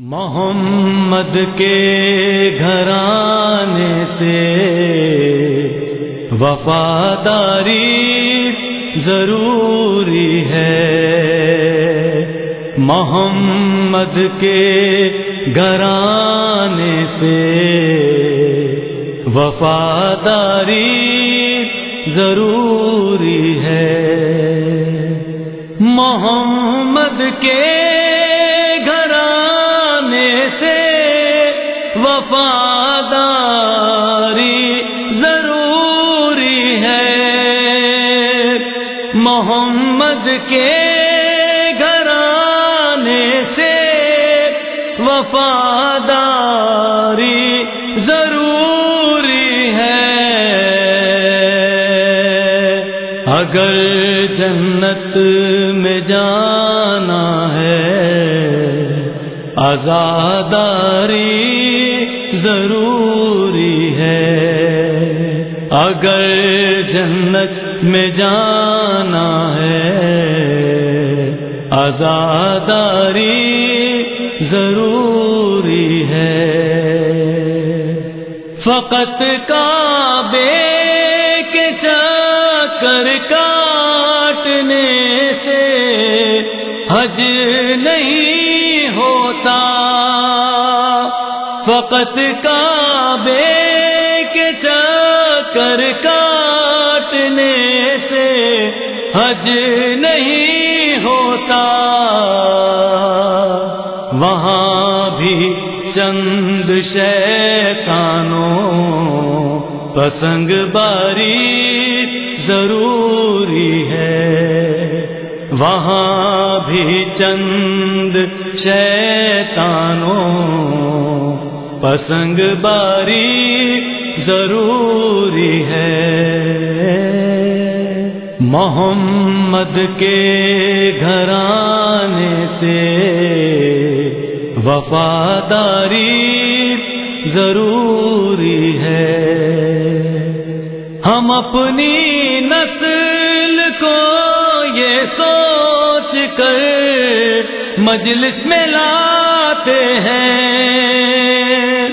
محمد کے گھرانے سے وفاداری ضروری ہے۔ محمد کے گھرانے سے وفاداری ضروری ہے۔ محمد کے وفاداری ضروری ہے۔ محمد کے گھرانے سے وفاداری ضروری ہے۔ اگر جنت میں جانا ہے، آزاداری ضروری ہے۔ اگر جنت میں جانا ہے، آزاداری ضروری ہے۔ فقط کعبے کے چکر کاٹنے سے حج نہیں فقط کعبے کے چکر کاٹنے سے حج نہیں ہوتا۔ وہاں بھی چند شیطانوں پسنگ باری ضروری ہے۔ وہاں بھی چند شیطانوں پسنگ باری ضروری ہے۔ محمد کے گھرانے سے وفاداری ضروری ہے۔ ہم اپنی نسل کو یہ سوچ کر مجلس میں لاتے ہیں۔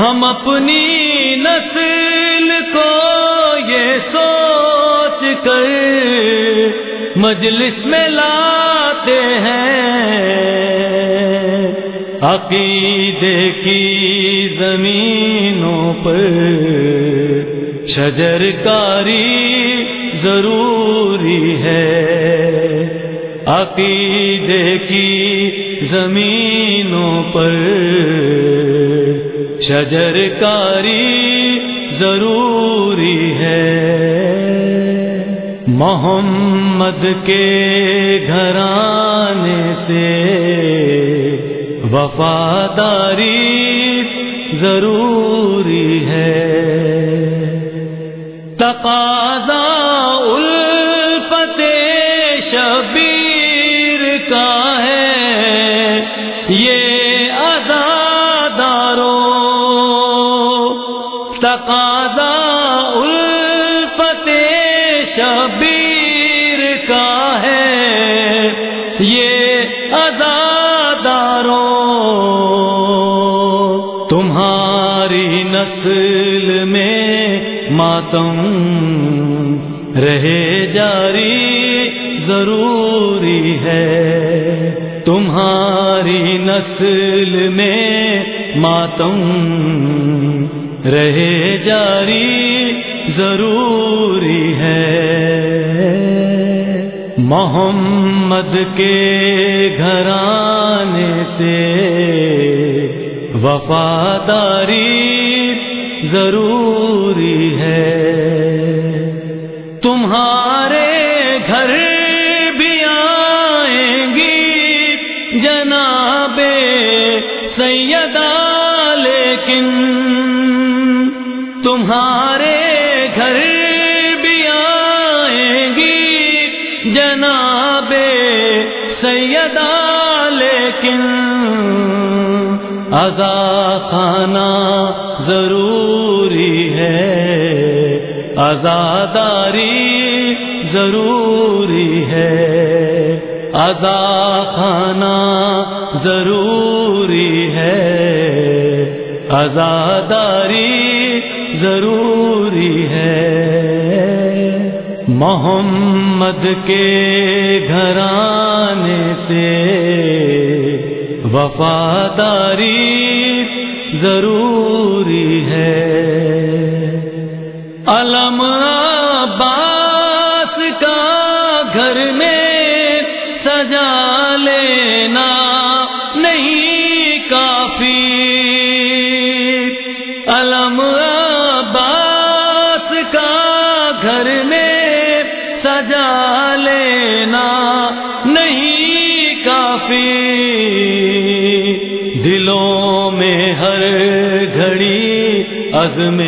ہم اپنی نسل کو یہ سوچ کر مجلس میں لاتے ہیں۔ عقیدے کی زمینوں پر شجر کاری ضروری ہے۔ عقیدے کی زمینوں پر شجر کاری ضروری ہے۔ محمد کے گھرانے سے وفاداری ضروری ہے۔ تقاضا الفت شبیر تقاضا الفت شبیر کا ہے۔ یہ ازاداروں تمہاری نسل میں ماتم رہے جاری ضروری ہے۔ تمہاری نسل میں ماتم رہے جاری ضروری ہے۔ محمد کے گھرانے سے وفاداری ضروری ہے۔ تمہارے گھر بھی آئیں گی جناب سیدہ، لیکن تمہارے گھر بھی آئیں گی۔ جناب سیدہ لیکن ازا خانہ ضروری ہے۔ ازاداری ضروری ہے۔ ازا خانہ ضروری ہے۔ آزاداری ضروری ہے۔ محمد کے گھرانے سے وفاداری ضروری ہے۔ علم عباس کا گھر میں سجا لینا نہیں کافی۔ علم میں ہر گھڑی عزم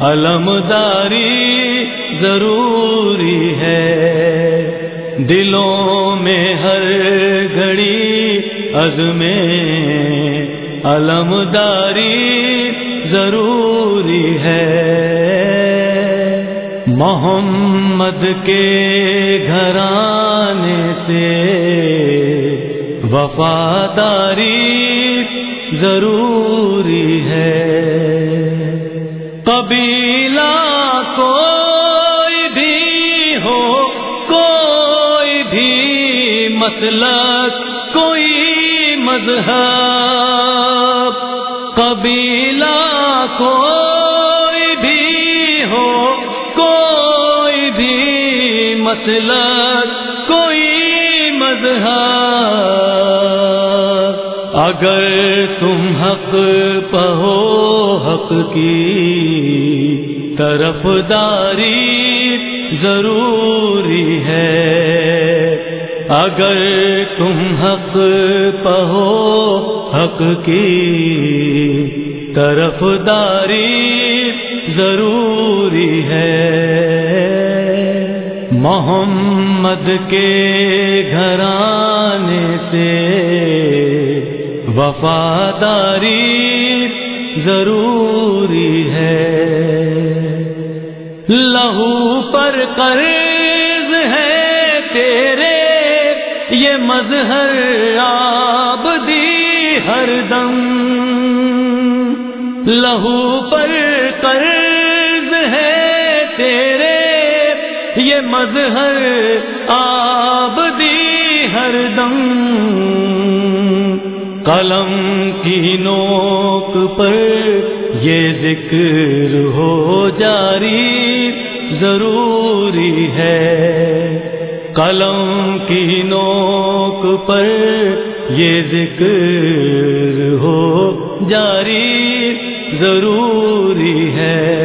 علمداری ضروری ہے۔ دلوں میں ہر گھڑی عزم علمداری ضروری ہے۔ محمد کے گھرانے سے وفاداری ضروری ہے۔ قبیلہ کوئی بھی ہو، کوئی بھی مسلک، کوئی مذہب۔ قبیلہ کوئی بھی ہو، کوئی بھی مسلک، کوئی مذہب۔ اگر تم حق پہو حق کی طرف داری ضروری ہے۔ اگر تم حق پہو حق کی طرف داری ضروری ہے۔ محمد کے گھرانے سے وفاداری ضروری ہے۔ لہو پر قرض ہے تیرے، یہ مظہر آب ہر دم۔ لہو پر قرض ہے تیرے، یہ مظہر آب قلم کی نوک پر یہ ذکر ہو جاری ضروری ہے۔ قلم کی نوک پر یہ ذکر ہو جاری ضروری ہے۔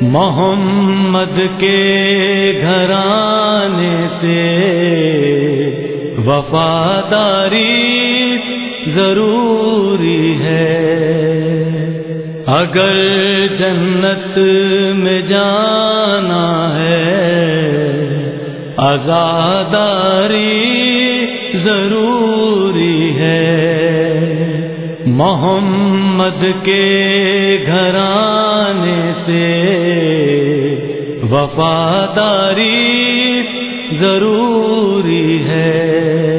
محمد کے گھرانے سے وفاداری ضروری ہے۔ اگر جنت میں جانا ہے، آزاداری ضروری ہے۔ محمد کے گھرانے سے وفاداری ضروری ہے۔